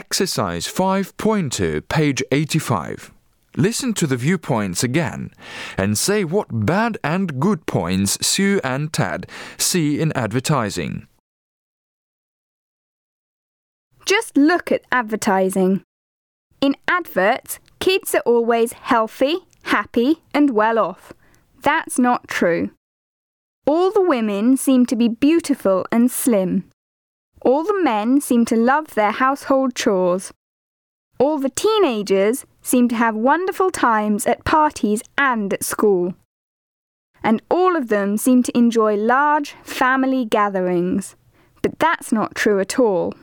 Exercise 5.2, page 85. Listen to the viewpoints again and say what bad and good points Sue and Ted see in advertising. Just look at advertising. In adverts, kids are always healthy, happy, and well off. That's not true. All the women seem to be beautiful and slim. All the men seem to love their household chores. All the teenagers seem to have wonderful times at parties and at school. And all of them seem to enjoy large family gatherings. But that's not true at all.